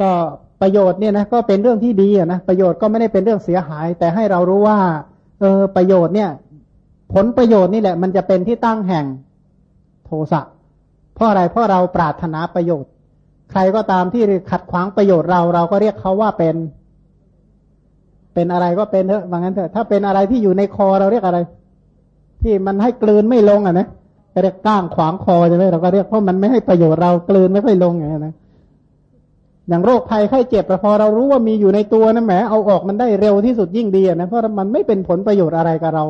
ก็ประโยชน์เนี่ยนะก็เป็นเรื่องที่ดีนะประโยชน์ก็ไม่ได้เป็นเรื่องเสียหาย แต่ให้เรารู้ว่า เออประโยชน์เนี่ย ผลประโยชน์นี่แหละ มันจะเป็นที่ตั้งแห่งโทสะเพราะอะไรเพราะเราปรารถนาประโยชน์ ใครก็ตามที่ขัดขวางประโยชน์เราเราก็เรียกเขาว่าเป็น เป็นอะไรก็เป็นเถอะว่างั้นเถอะถ้าเป็นอะไรที่อยู่ในคอเราเรียกอะไร ที่มันให้กลืนไม่ลงอะนะเรียกก้างขวางคอใช่ไหมเราก็เรียกเพราะมันไม่ให้ประโยชน์เรากลืนไม่ค่อยลงอย่างนี้นะ อย่างโรคภัยไข้เจ็บพอเรารู้ว่ามีอยู่ในตัวนะแหมเอาออกมันได้เร็วที่สุดยิ่งดีนะเพราะมันไม่เป็นผลประโยชน์อะไรกับเรา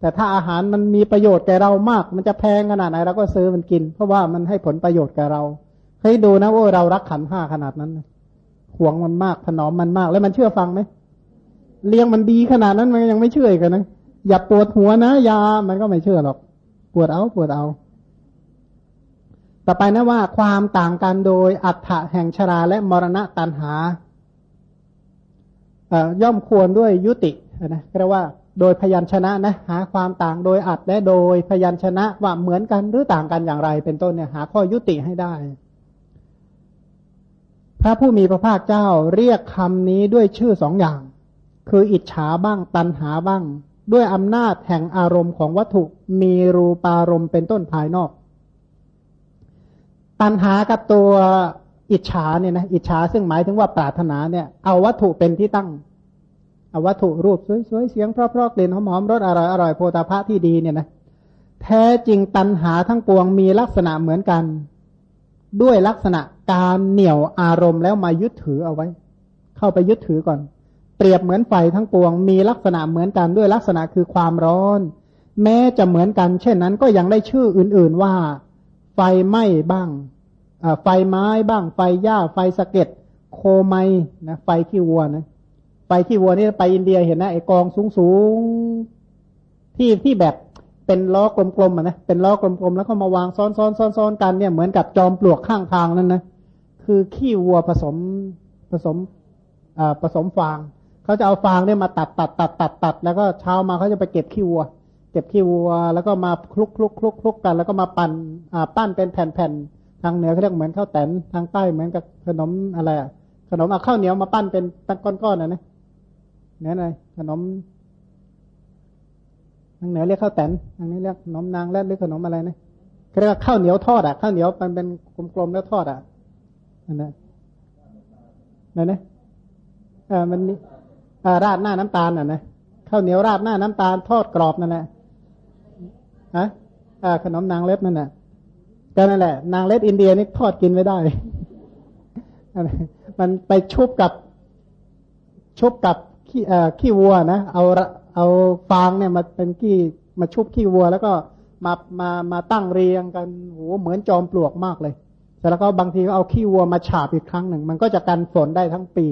แต่ถ้าอาหารมันมีประโยชน์แก่เรามาก มันจะแพงขนาดไหนเราก็ซื้อมันกิน เพราะว่ามันให้ผลประโยชน์แก่เราให้ดูนะว่าเรารักขันห้าขนาดนั้นห่วงมันมากถนอมมันมาก แล้วมันเชื่อฟังไหมเลี้ยงมันดีขนาดนั้นมันยังไม่เชื่อกันนะอย่าปวดหัวนะยามันก็ไม่เชื่อหรอก ปวดเอาปวดเอา ต่อไปนะว่าความต่างกันโดยอัฏฐะแห่งชราและมรณะตันหาย่อมควรด้วยยุตินะเรียกว่าโดยพยัญชนะนะหาความต่างโดยอัดและโดยพยัญชนะว่าเหมือนกันหรือต่างกันอย่างไร เป็นต้นเนี่ยหาข้อยุติให้ได้ พระผู้มีพระภาคเจ้าเรียกคำนี้ด้วยชื่อสองอย่าง คืออิจฉาบ้างตันหาบ้าง ด้วยอำนาจแห่งอารมณ์ของวัตถุมีรูปารมณ์เป็นต้นภายนอก ตัณหากับตัวอิจฉาเนี่ยนะอิจฉาซึ่งหมายถึงว่าปรารถนาเนี่ย เอาวัตถุเป็นที่ตั้ง เอาวัตถุรูปสวยๆเสียงเพราะๆกลิ่นหอมๆรสอร่อยอร่อยโพธาภะที่ดีเนี่ยนะแท้จริงตัณหาทั้งปวงมีลักษณะเหมือนกัน ด้วยลักษณะการเหนี่ยวอารมณ์แล้วมายึดถือเอาไว้ เข้าไปยึดถือก่อน เปรียบเหมือนไฟทั้งปวง มีลักษณะเหมือนกันด้วยลักษณะคือความร้อน แม้จะเหมือนกัน เช่นนั้นก็ยังได้ชื่ออื่นๆว่า ไฟไหม้บ้าง ไฟไม้บ้างไฟหญ้าไฟสะเก็ดโคไมนะไฟขี้วัวนะไฟขี้วัวนี่ไปอินเดียเห็นนะไอกองสูงๆที่ที่แบบเป็นล้อกลมๆนะเป็นล้อกลมๆแล้วก็มาวางซ้อนๆๆกันเนี่ยเหมือนกับจอมปลวกข้างทางนั่นนะคือขี้วัวผสมผสมผสมฟางเขาจะเอาฟางเนี่ยมาตัดตัดตัดตัดตัดแล้วก็เช้ามาเขาจะไปเก็บขี้วัว เก็บขี้วัว แล้วก็มาคลุกคลุกคลุกคลุกกัน แล้วก็มาปั่นอ่าปั้นเป็นแผ่นแผ่น ทางเหนือเขาเรียกเหมือนข้าวแตนทางใต้เหมือนกับขนมอะไรอะขนมเอาข้าวเหนียวมาปั้นเป็นตั้งก้อนๆนะนะเนี่ยไงขนมทางเหนือเรียกข้าวแตนทางนี้เรียกขนมนางแรดหรือขนมอะไรนะเขาเรียกข้าวเหนียวทอดอะข้าวเหนียวมันเป็นกลมๆแล้วทอดอะนั่นนะนั่นนะเออมันนี่ราดหน้าน้ำตาลอะนะข้าวเหนียวราดหน้าน้ำตาลทอดกรอบนั่นแหละฮะขนมนางเล็บนั่นแหละ ก็นั่นแหละ นางเล็บอินเดียนี่ทอดกินไม่ได้ มันไปชุบกับชุบกับขี้ขี้วัวนะ เอาเอาฟางเนี่ยมาเป็นขี้มาชุบขี้วัว แล้วก็มามามาตั้งเรียงกันโหเหมือนจอมปลวกมากเลยแต่แล้วก็บางทีก็เอาขี้วัวมาฉาบอีกครั้งหนึ่ง มันก็จะกันฝนได้ทั้งปี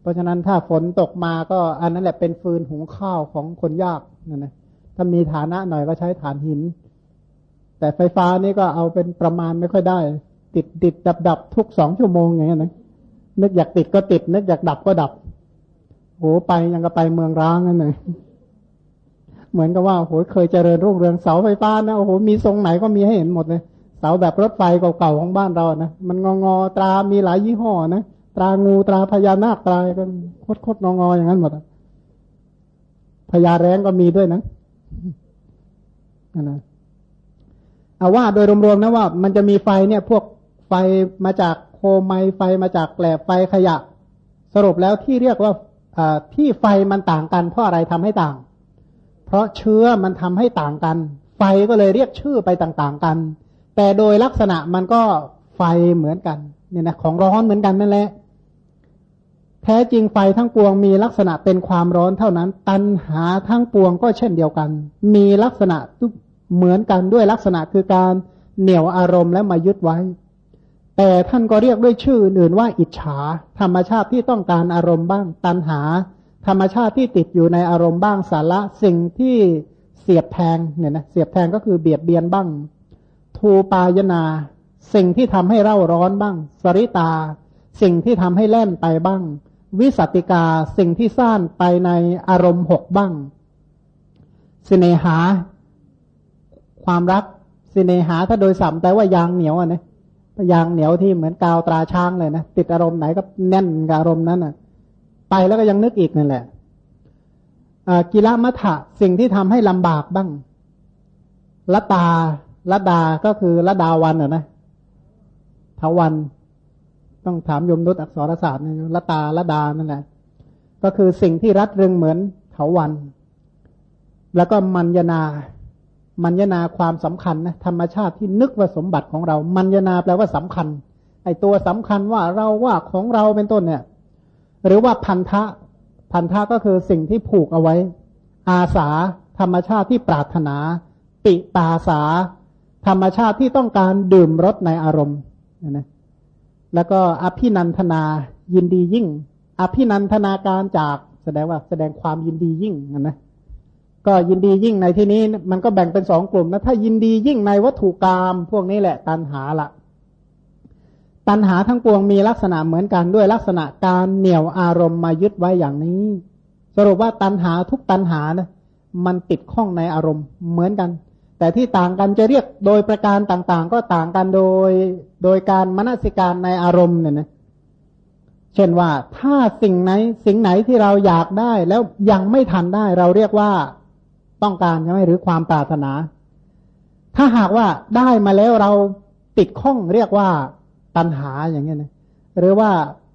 เพราะฉะนั้นถ้าฝนตกมาก็อันนั้นแหละเป็นฟืนหุงข้าวของคนยากนั่นนะถ้ามีฐานะหน่อยก็ใช้ฐานหิน แต่ไฟฟ้านี่ก็เอาเป็นประมาณไม่ค่อยได้ ติดติดดับดับทุกสองชั่วโมงอย่างเงี้ยนะนึกอยากติดก็ติด นึกอยากดับก็ดับโหไปยังก็ไปเมืองร้างนั่นเลยเหมือนกับว่าโหเคยเจริญรุ่งเรืองเสาไฟฟ้านะโอ้โหมีทรงไหนก็มีให้เห็นหมดเลย เสาแบบรถไฟเก่าๆของบ้านเรานะมันงองอตรามีหลายยี่ห้อนะตรางูตราพญานาคตรายกันโคตรโคตรงองออย่างนั้นหมดพญาแรงก็มีด้วยนะนะ เอาว่าโดยรวมๆนะว่า มันจะมีไฟเนี่ยพวกไฟมาจากโคมไมไฟมาจากแกลบไฟขยะ สรุปแล้วที่เรียกว่าที่ไฟมันต่างกันเพราะอะไรทำให้ต่าง เพราะเชื้อมันทำให้ต่างกัน ไฟก็เลยเรียกชื่อไปต่างๆกัน แต่โดยลักษณะมันก็ไฟเหมือนกันเนี่ยนะของร้อนเหมือนกันนั่นแหละแท้จริงไฟทั้งปวงมีลักษณะเป็นความร้อนเท่านั้น ตันหาทั้งปวงก็เช่นเดียวกัน มีลักษณะ เหมือนกันด้วยลักษณะคือการเหนี่ยวอารมณ์และมายึดไว้ แต่ท่านก็เรียกด้วยชื่ออื่นว่าอิจฉา ธรรมชาติที่ต้องการอารมณ์บ้าง ตันหา ธรรมชาติที่ติดอยู่ในอารมณ์บ้างสาระสิ่งที่เสียบแทงเนี่ยนะเสียบแทงก็คือเบียดเบียนบ้าง ทูปายนา สิ่งที่ทำให้เร่าร้อนบ้าง สริตา สิ่งที่ทำให้แล่นไปบ้าง วิสัติกาสิ่งที่สร้างไปในอารมณ์หกบ้างสเนหา ความรักสิเนหาถ้าโดยสัมแปลว่ายางเหนียวอะนะยางเหนียวที่เหมือนกาวตราช้างเลยนะติดอารมณ์ไหนก็แน่นกับอารมณ์นั้นอะ ไปแล้วก็ยังนึกอีกนั่นแหละกิละมัทะสิ่งที่ทำให้ลำบากบ้างละตาละดาก็คือละดาวันอะนะทวันต้องถามยมนุษย์อักษรศาสตร์นะละตาละดานั่นแหละ ก็คือสิ่งที่รัดรึงเหมือนเถาวัน แล้วก็มัญญนา มัญญนาความสำคัญนะธรรมชาติที่นึกว่าสมบัติของเรา มัญญนาแปลว่าสำคัญ ไอตัวสำคัญว่าเราว่าของเราเป็นต้นเนี่ย หรือว่าพันธะพันธะก็คือสิ่งที่ผูกเอาไว้ อาสา ธรรมชาติที่ปรารถนา ปิตาสา ธรรมชาติที่ต้องการดื่มรสในอารมณ์นะแล้วก็อภินันทนายินดียิ่ง อภินันทนาการจากแสดงว่าแสดงความยินดียิ่งนะ ก็ยินดียิ่งในที่นี้มันก็แบ่งเป็นสองกลุ่มนะถ้ายินดียิ่งในวัตถุกรรมพวกนี้แหละตันหาละตันหาทั้งปวงมีลักษณะเหมือนกันด้วยลักษณะการเหนี่ยวอารมณ์มายึดไว้อย่างนี้ สรุปว่าตันหาทุกตันหานะมันติดข้องในอารมณ์เหมือนกัน แต่ที่ต่างกันจะเรียกโดยประการต่างๆ ก็ต่างกันโดยโดยการมนสิการในอารมณ์เนี่ยนะเช่นว่าถ้าสิ่งไหนสิ่งไหนที่เราอยากได้แล้วยังไม่ทันได้ เราเรียกว่า ต้องการใช่ไหมหรือความปรารถนา ถ้าหากว่าได้มาแล้วเราติดข้องเรียกว่าตัณหาอย่างเงี้ยนะหรือว่า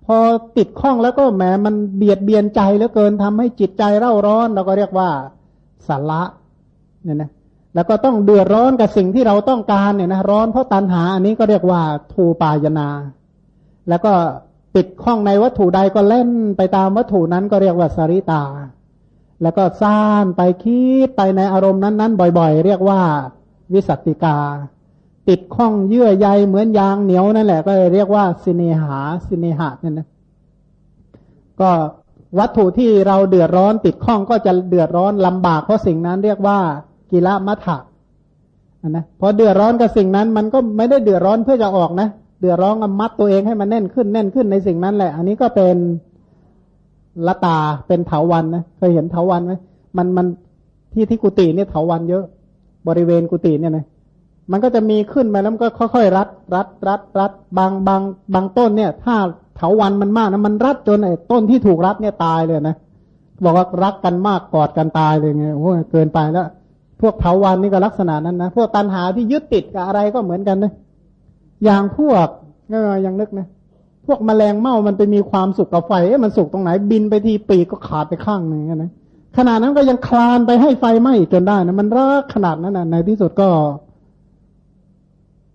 พอติดข้องแล้วก็แหมมันเบียดเบียนใจเหลือเกินทำให้จิตใจเร่าร้อน เราก็เรียกว่าสาระเนี่ยนะแล้วก็ต้องเดือดร้อนกับสิ่งที่เราต้องการเนี่ยนะร้อนเพราะตัณหาอันนี้ก็เรียกว่าทูปายนา แล้วก็ติดข้องในวัตถุใดก็เล่นไปตามวัตถุนั้นก็เรียกว่าสริตา แล้วก็สร้างไปคิดไปในอารมณ์นั้น ๆ บ่อย ๆ เรียกว่าวิสัตติกา ติดข้องเยื่อใยเหมือนยางเหนียวนั่นแหละก็เรียกว่าสิเนหาสิเนหะเนี่ยนะก็วัตถุที่เราเดือดร้อนติดข้องก็จะเดือดร้อนลำบากเพราะสิ่งนั้นเรียกว่ากิละมัทะนะพอเดือดร้อนกับสิ่งนั้นมันก็ไม่ได้เดือดร้อนเพื่อจะออกนะ เดือดร้อนมัดตัวเองให้มันแน่นขึ้นแน่นขึ้นในสิ่งนั้นแหละ อันนี้ก็เป็น ละตาเป็นเถาวันนะเคยเห็นเถาวันไหมมันมันที่ที่กุฏิเนี่ยเถาวันเยอะ บริเวณกุฏิเนี่ยนะมันก็จะมีขึ้นมาแล้วมันก็ค่อยๆรัด รัด รัด รัด บางบางบางต้นเนี่ย ถ้าเถาวันมันมากนะมันรัดจนไอ้ต้นที่ถูกรัดเนี่ยตายเลยนะบอกว่ารักกันมากกอดกันตายเลยไงโอ้เกินไปแล้ว พวกเถาวันนี่ก็ลักษณะนั้นนะพวกตันหาที่ยึดติดกับอะไรก็เหมือนกันนะอย่างพวกก็ยังนึกนะ พวกแมลงเม่ามันไปมีความสุขกับไฟเอ๊ะมันสุกตรงไหนบินไปทีปีกก็ขาดไปข้างหนึ่งนะขนาดนั้นก็ยังคลานไปให้ไฟไหม้จนได้นะมันรักขนาดนั้นนะในที่สุดก็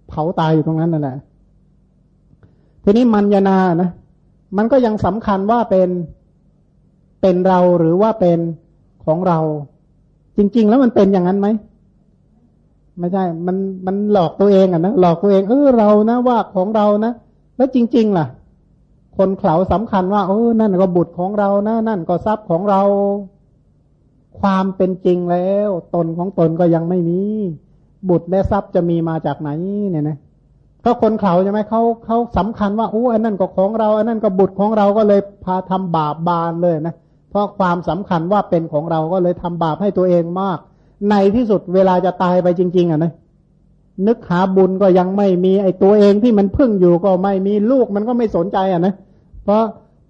เผาตายอยู่ตรงนั้นนั่นแหละทีนี้มัญญนานะมันก็ยังสำคัญว่าเป็นเป็นเราหรือว่าเป็นของเรา จริง ๆ แล้วมันเป็นอย่างนั้นไหมไม่ใช่ มันมันหลอกตัวเองอะนะหลอกตัวเองเออเรานะว่าของเรานะแล้วจริง ๆ ล่ะ คนเขาสำคัญว่า เออนั่นก็บุตรของเรานะนั่นก็ทรัพย์ของเรา ความเป็นจริงแล้ว ตนของตนก็ยังไม่มี บุตรและทรัพย์จะมีมาจากไหนเนี่ยนะก็คนเขาใช่ไหมเขาเขาสำคัญว่าโอ้อันนั่นก็ของเรา อันนั่นก็บุตรของเราก็เลยพาทำบาปบานเลยนะเพราะความสำคัญว่าเป็นของเราก็เลยทำบาปให้ตัวเองมาก ในที่สุดเวลาจะตายไปจริง ๆ อะนะ นึกหาบุญก็ยังไม่มีไอ้ตัวเองที่มันพึ่งอยู่ก็ไม่มีลูกมันก็ไม่สนใจอะนะเพราะ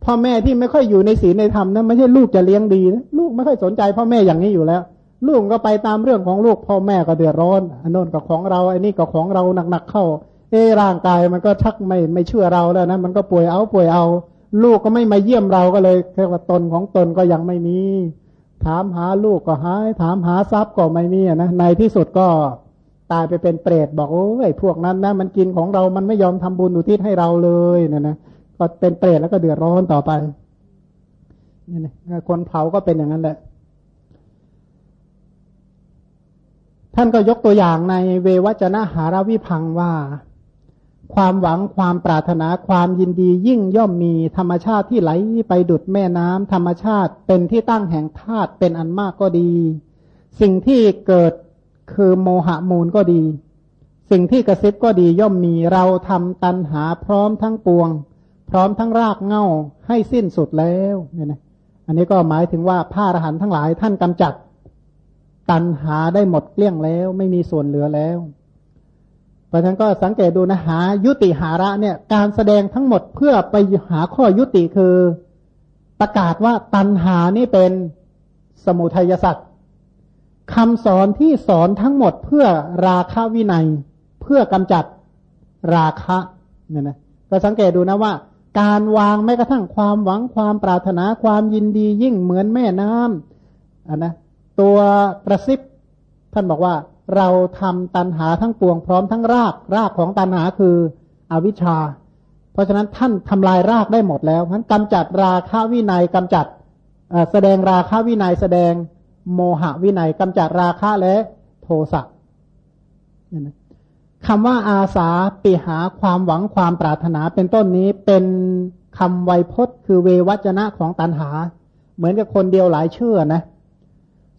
พ่อแม่ที่ไม่ค่อยอยู่ในศีลในธรรมนะไม่ใช่ลูกจะเลี้ยงดีนะลูกไม่ค่อยสนใจ พ่อแม่อย่างนี้อยู่แล้ว ลูกก็ไปตามเรื่องของลูกพ่อแม่ก็เดือดร้อนอันโน้นก็ของเราไอ้นี่ก็ของเราหนักๆเข้า เอร่างกายมันก็ชักไม่ไม่เชื่อเราแล้วนะมันก็ป่วยเอาป่วยเอา ลูกก็ไม่มาเยี่ยมเราก็เลยเรียกว่าตนของตนก็ยังไม่มี ถามหาลูกก็หาย ถามหาทรัพย์ก็ไม่มีนะในที่สุดก็ ตายไปเป็นเปรตบอกโอ้ยพวกนั้นนะมันกินของเรา มันไม่ยอมทำบุญอุทิศให้เราเลยนะนะก็เป็นเปรตแล้วก็เดือดร้อนต่อไปนี่นะคนเผาก็เป็นอย่างนั้นแหละ ท่านก็ยกตัวอย่างในเววัจนะหาราวิพังว่า ความหวังความปรารถนาความยินดียิ่งย่อมมีธรรมชาติที่ไหลไปดุดแม่น้ำธรรมชาติเป็นที่ตั้งแห่งธาตุเป็นอันมากก็ดี สิ่งที่เกิด คือโมหะมูลก็ดี สิ่งที่กระซิบก็ดีย่อมมีเราทำตันหาพร้อมทั้งปวง พร้อมทั้งรากเง่าให้สิ้นสุดแล้วเนี่ยนะอันนี้ก็หมายถึงว่าพระอรหันต์ทั้งหลายท่านกำจัด ตันหาได้หมดเกลี้ยงแล้ว ไม่มีส่วนเหลือแล้วราะฉะนั้นก็สังเกตดูนะหายุติหาระเนี่ยการแสดงทั้งหมดเพื่อไปหาข้อยุติคือประกาศว่าตัณหานี่เป็นสมุทัยสัตว์ คำสอนที่สอนทั้งหมดเพื่อราคะวินัย เพื่อกำจัดราคะเนี่ยนะก็สังเกตดูนะว่า การวางแม้กระทั่งความหวังความปรารถนาความยินดียิ่งเหมือนแม่น้ำอันนะตัวกระซิบท่านบอกว่าเราทำตันหาทั้งปวงพร้อมทั้งรากรากของตันหาคืออวิชชา เพราะฉะนั้นท่านทำลายรากได้หมดแล้วเพราะกำจัดราคะวินัยกำจัดแสดงราคะวินัยแสดง โมหะวินัยกำจัดราคะและโทสะคำว่าอาสาปีหาความหวังความปรารถนาเป็นต้นนี้เป็นคำไวยพจน์คือเววัจนะของตันหา เหมือนกับคนเดียวหลายเชื่อนะ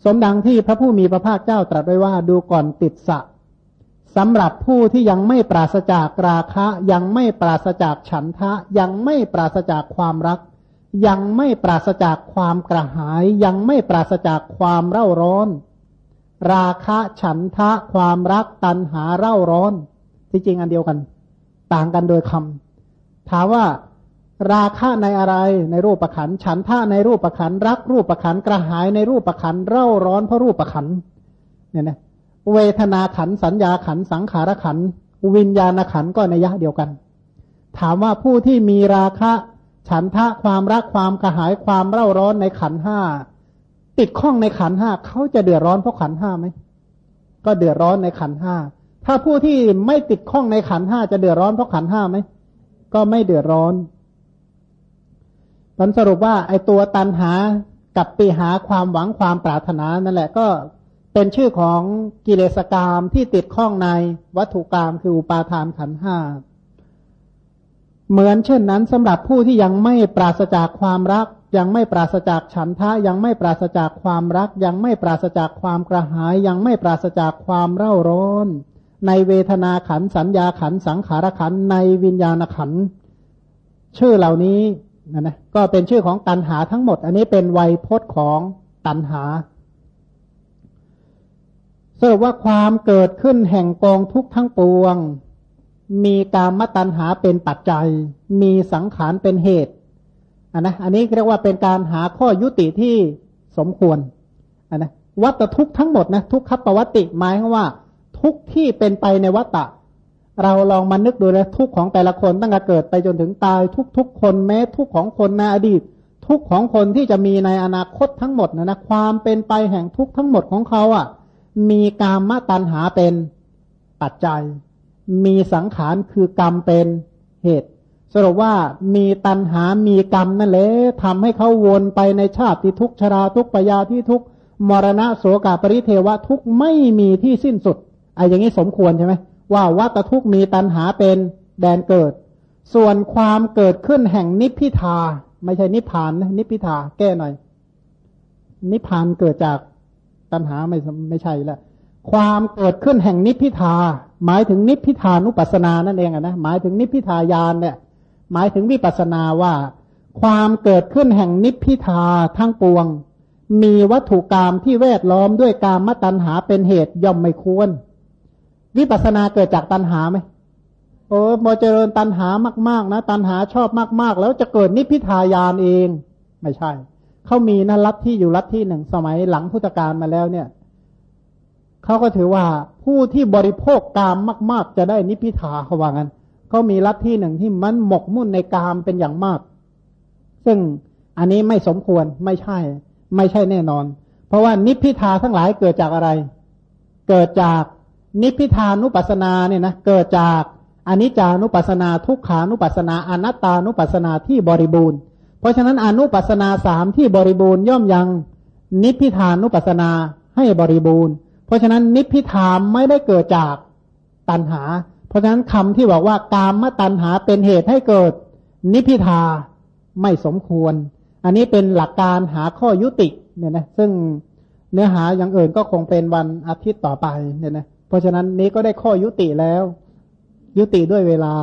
สมดังที่พระผู้มีพระภาคเจ้าตรัสไว้ว่าดูก่อนติดสะสำหรับผู้ที่ยังไม่ปราศจากราคะ ยังไม่ปราศจากฉันทะ ยังไม่ปราศจากความรัก ยังไม่ปราศจากความกระหาย ยังไม่ปราศจากความเร่าร้อน ราคะฉันทะความรักตัณหาเร่าร้อน ที่จริงอันเดียวกัน ต่างกันโดยคำถามว่า ราคะในอะไรในรูปประขันฉันท่าในรูปประขันรักรูปประขันกระหายในรูปประขันเร่าร้อนเพราะรูปประขันเนี่ยนะเวทนาขันสัญญาขันสังขารขันวิญญาณขันก็ในยะเดียวกัน ถามว่าผู้ที่มีราคะ ฉันทะความรักความกระหายความเร่าร้อนในขันห้าติดข้องในขันห้าเขาจะเดือดร้อนเพราะขันห้าไหมก็เดือดร้อนในขันห้าถ้าผู้ที่ไม่ติดข้องในขันห้าจะเดือดร้อนเพราะขันห้าไหมก็ไม่เดือดร้อนผลสรุปว่าไอตัวตันหากับปีหาความหวังความปรารถนานั่นแหละก็เป็นชื่อของกิเลสกรรมที่ติดข้องในวัตถุกรรมคืออุปาทานขันห้า เหมือนเช่นนั้นสำหรับผู้ที่ยังไม่ปราศจากความรัก ยังไม่ปราศจากฉันทะยังไม่ปราศจากความรัก ยังไม่ปราศจากความกระหาย ยังไม่ปราศจากความเร่าร้อน ในเวทนาขันสัญญาขันสังขารขันในวิญญาณขันชื่อเหล่านี้นะนะก็เป็นชื่อของตันหาทั้งหมด อันนี้เป็นไวยพจน์ของตันหาสรุปว่าความเกิดขึ้นแห่งกองทุกข์ทั้งปวง มีการมตันหาเป็นปัจจัย มีสังขารเป็นเหตุอันนะอันนี้เรียกว่าเป็นการหาข้อยุติที่สมควรอันนะวัตทุกทั้งหมดนะทุกขปวัติหมายว่า ทุกที่เป็นไปในวัตตะ เราลองมานึกดูนะทุกของแต่ละคนตั้งแต่เกิดไปจนถึงตาย ทุกทุกคนแม้ ทุกของคนในอดีต ทุกของคนที่จะมีในอนาคตทั้งหมดนะนะความเป็นไปแห่งทุกทั้งหมดของเขาอะ่ะ มีกามมตัณหาเป็นปัจจัย มีสังขารคือกรรมเป็นเหตุ สรุปว่ามีตัณหามีกรรมนั่นแหละทำให้เขาวนไปในชาติทุกชราทุกปยาที่ทุกมรณะโสกาปริเทวะทุกไม่มีที่สิ้นสุดไอ้อย่างนี้สมควรใช่ไหมว่าวัตทุกมีตันหาเป็นแดนเกิด ส่วนความเกิดขึ้นแห่งนิพพิทา ไม่ใช่นิพพานนะนิพพิทาแก้หน่อย นิพพานเกิดจากตันหาไม่ไม่ใช่ละความเกิดขึ้นแห่งนิพพิทา หมายถึงนิพพิทานุปัสสนานั่นเองอะนะหมายถึงนิพพิทายานเนี่ยหมายถึงวิปัสสนาว่า ความเกิดขึ้นแห่งนิพพิทาทั้งปวง มีวัตถุกรรมที่แวดล้อมด้วยกามมตัญหาเป็นเหตุย่อมไม่ควร วิปัสนาเกิดจากตัณหาไหมโอ้พอเจริญตัณหามาก ๆ นะ ตัณหาชอบมาก ๆ แล้วจะเกิดนิพพิทายานเอง ไม่ใช่ เขามีนะลัทธิอยู่ลัทธิหนึ่งสมัยหลังพุทธกาลมาแล้วเนี่ย เขาก็ถือว่าผู้ที่บริโภคกามมาก ๆ จะได้นิพพิทาเขาว่างั้นเขามีลัทธิหนึ่งที่มันหมกมุ่นในกามเป็นอย่างมาก ซึ่งอันนี้ไม่สมควรไม่ใช่ ไม่ใช่แน่นอน เพราะว่านิพพิทาทั้งหลายเกิดจากอะไร เกิดจากนิพพิทานุปัสนาเนี่ยนะเกิดจากอนิจจานุปัสนาทุกขานุปัสนาอนัตตานุปัสนาที่บริบูรณ์ เพราะฉะนั้นอนุปัสนาสามที่บริบูรณ์ย่อมยังนิพพิทานุปัสนาให้บริบูรณ์ เพราะฉะนั้นนิพพิทามไม่ได้เกิดจากตัณหา เพราะฉะนั้นคำที่บอกว่ากามมตัณหาเป็นเหตุให้เกิด นิพพิทาไม่สมควร อันนี้เป็นหลักการหาข้อยุติเนี่ยนะซึ่งเนื้อหาอย่างอื่นก็คงเป็นวันอาทิตย์ต่อไปเนี่ยนะเพราะฉะนั้นนี้ก็ได้ข้อยุติแล้ว ยุติด้วยเวลา